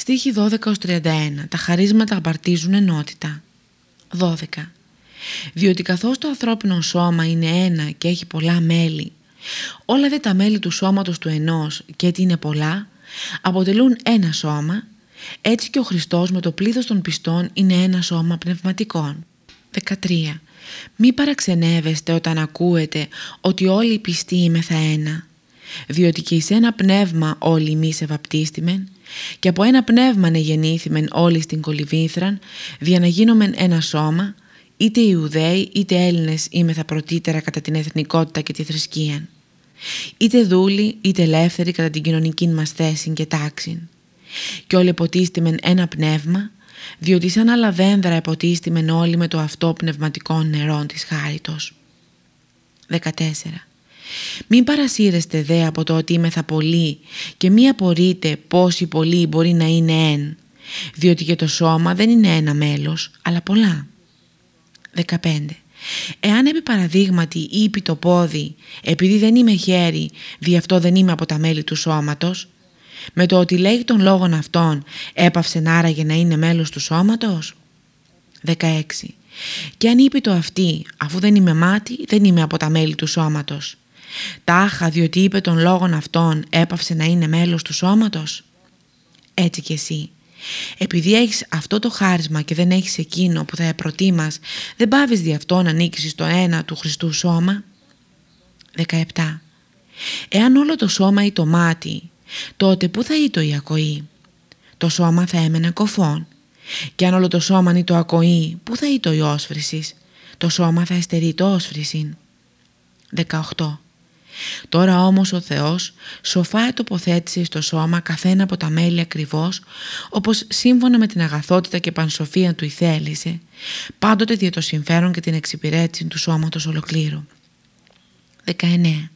Στίχη 12-31. Τα χαρίσματα απαρτίζουν ενότητα. 12. Διότι καθώς το ανθρώπινο σώμα είναι ένα και έχει πολλά μέλη, όλα δε τα μέλη του σώματος του ενός και έτσι είναι πολλά, αποτελούν ένα σώμα, έτσι και ο Χριστός με το πλήθος των πιστών είναι ένα σώμα πνευματικών. 13. Μη παραξενεύεστε όταν ακούετε ότι όλοι οι πιστοί είμαι θα ένα, διότι και εις ένα πνεύμα όλοι εμείς ευαπτίστημεν και από ένα πνεύμα γεννήθημεν όλοι στην κολυβήθραν, δια να γίνομεν ένα σώμα, είτε Ιουδαίοι είτε Έλληνες θα πρωτήτερα κατά την εθνικότητα και τη θρησκεία. Είτε δούλοι είτε ελεύθεροι κατά την κοινωνική μας θέση και τάξη. Και όλοι ποτίστημεν ένα πνεύμα, διότι σαν άλλα δένδρα εποτίστημεν όλοι με το αυτό πνευματικό νερό της χάριτος. 14. Μην παρασύρεστε δε από το ότι είμαι θα πολλοί και μη απορείτε πόσοι πολλοί μπορεί να είναι εν, διότι και το σώμα δεν είναι ένα μέλος, αλλά πολλά. 15. Εάν επί παραδείγματι είπε το πόδι, επειδή δεν είμαι χέρι, δι' αυτό δεν είμαι από τα μέλη του σώματος, με το ότι λέει των λόγων αυτών έπαυσε άραγε να είναι μέλος του σώματος; 16. Και αν είπε το αυτή, αφού δεν είμαι μάτι, δεν είμαι από τα μέλη του σώματος. Τάχα διότι είπε των λόγων αυτών έπαυσε να είναι μέλος του σώματος. Έτσι κι εσύ. Επειδή έχεις αυτό το χάρισμα και δεν έχεις εκείνο που θα προτίμας, δεν πάβεις δι' αυτό να νίκησες το ένα του Χριστού σώμα. 17. Εάν όλο το σώμα ή το μάτι, τότε πού θα ή η ακοή; Το σώμα θα έμενε κοφόν. Και αν όλο το σώμα ή το ακοή, πού θα ή η όσφρησης; Το σώμα θα εστερεί το όσφρησιν. 18. Τώρα όμως ο Θεός σοφά τοποθέτησε στο σώμα καθένα από τα μέλη ακριβώς όπως σύμφωνα με την αγαθότητα και πανσοφία του ηθέλησε πάντοτε δια το συμφέρον και την εξυπηρέτηση του σώματος ολοκλήρου. 19.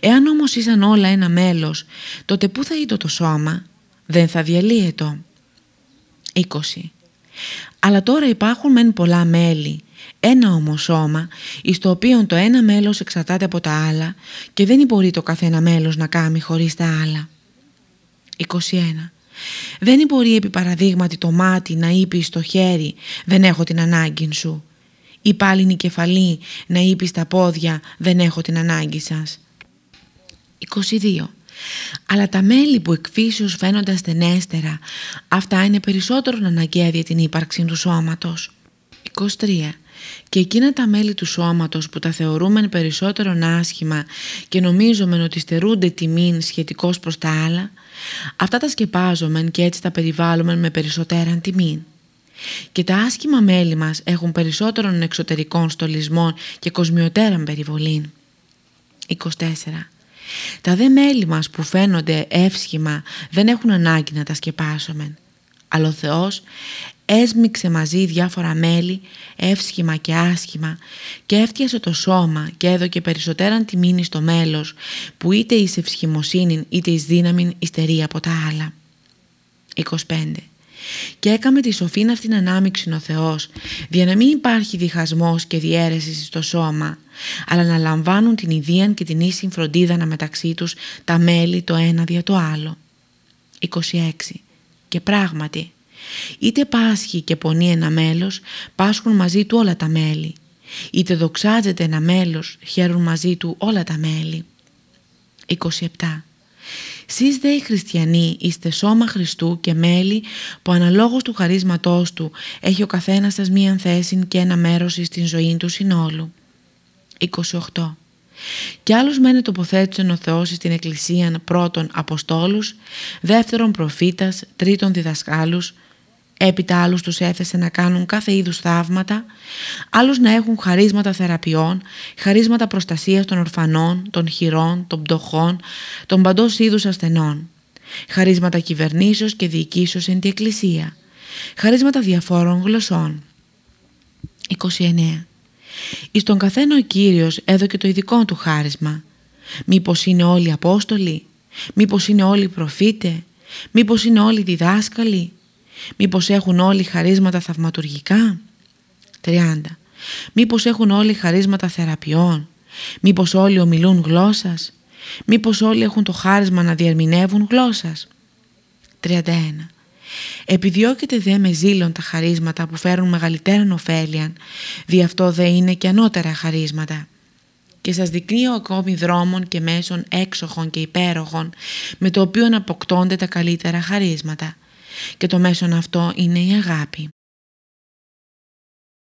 Εάν όμως ήσαν όλα ένα μέλος τότε πού θα ήταν το σώμα; Δεν θα διαλύετο. 20. Αλλά τώρα υπάρχουν μεν πολλά μέλη ένα όμως σώμα, εις το οποίο το ένα μέλος εξαρτάται από τα άλλα και δεν μπορεί το καθένα μέλος να κάνει χωρίς τα άλλα. 21. Δεν μπορεί επί παραδείγματι το μάτι να είπε στο χέρι «δεν έχω την ανάγκη σου» ή πάλι η κεφαλή να είπε στα πόδια «δεν έχω την ανάγκη σας». 22. Αλλά τα μέλη που εκφύσεως φαίνονται ασθενέστερα, αυτά είναι περισσότερο αναγκαία για την ύπαρξη του σώματος. 23 και εκείνα τα μέλη του σώματος που τα θεωρούμε περισσότερο άσχημα και νομίζουμε ότι στερούνται τιμήν σχετικώς προς τα άλλα, αυτά τα σκεπάζουμε και έτσι τα περιβάλλουμε με περισσότερα τιμήν. Και τα άσχημα μέλη μας έχουν περισσότερον εξωτερικών στολισμών και κοσμιωτέραν περιβολή. 24. Τα δε μέλη μας που φαίνονται εύσχημα δεν έχουν ανάγκη να τα σκεπάσουμε. Αλλά ο Θεός έσμιξε μαζί διάφορα μέλη, εύσχημα και άσχημα και έφτιασε το σώμα και έδωκε περισσότεραν τιμήνη στο μέλος που είτε εις ευσχημοσύνη είτε εις δύναμη υστερεί από τα άλλα. 25. Και έκαμε τη σοφήν αυτήν ανάμειξη ο Θεός, για να μην υπάρχει διχασμός και διαίρεση στο σώμα, αλλά να λαμβάνουν την ιδία και την ίση φροντίδα μεταξύ τους τα μέλη το ένα δια το άλλο. 26. Και πράγματι, Είτε πάσχει και πονεί ένα μέλος, πάσχουν μαζί του όλα τα μέλη. Είτε δοξάζεται ένα μέλος, χαίρουν μαζί του όλα τα μέλη. 27. Σεις δε οι χριστιανοί είστε σώμα Χριστού και μέλη που αναλόγως του χαρίσματός του έχει ο καθένας σας μίαν θέση και ένα μέρος στην ζωή του συνόλου. 28. Κι άλλους μένε τοποθέτησαν ο Θεός στην Εκκλησία πρώτον Αποστόλους, δεύτερον προφήτας, τρίτον διδασκάλους, Έπειτα άλλους τους έθεσε να κάνουν κάθε είδους θαύματα, άλλους να έχουν χαρίσματα θεραπείων, χαρίσματα προστασίας των ορφανών, των χειρών, των πτωχών, των παντός είδους ασθενών, χαρίσματα κυβερνήσεως και διοικήσεως εν τη Εκκλησία, χαρίσματα διαφόρων γλωσσών. 29. Εις τον καθένα ο Κύριος έδωκε το ειδικό του χάρισμα. Μήπως είναι όλοι Απόστολοι, μήπως είναι όλοι προφήτε, μήπως είναι όλοι διδάσκαλοι, Μήπως έχουν όλοι χαρίσματα θαυματουργικά; 30. Μήπως έχουν όλοι χαρίσματα θεραπείων; Μήπως όλοι ομιλούν γλώσσας; Μήπως όλοι έχουν το χάρισμα να διερμηνεύουν γλώσσας; 31. Επιδιώκετε δε με ζήλων τα χαρίσματα που φέρουν μεγαλύτερα ωφέλεια, δι' αυτό δε είναι και ανώτερα χαρίσματα. Και σας δεικνύω ακόμη δρόμων και μέσων έξοχων και υπέροχων, με το οποίο αποκτώνται τα καλύτερα χαρίσματα. Και το μέσον αυτό είναι η αγάπη.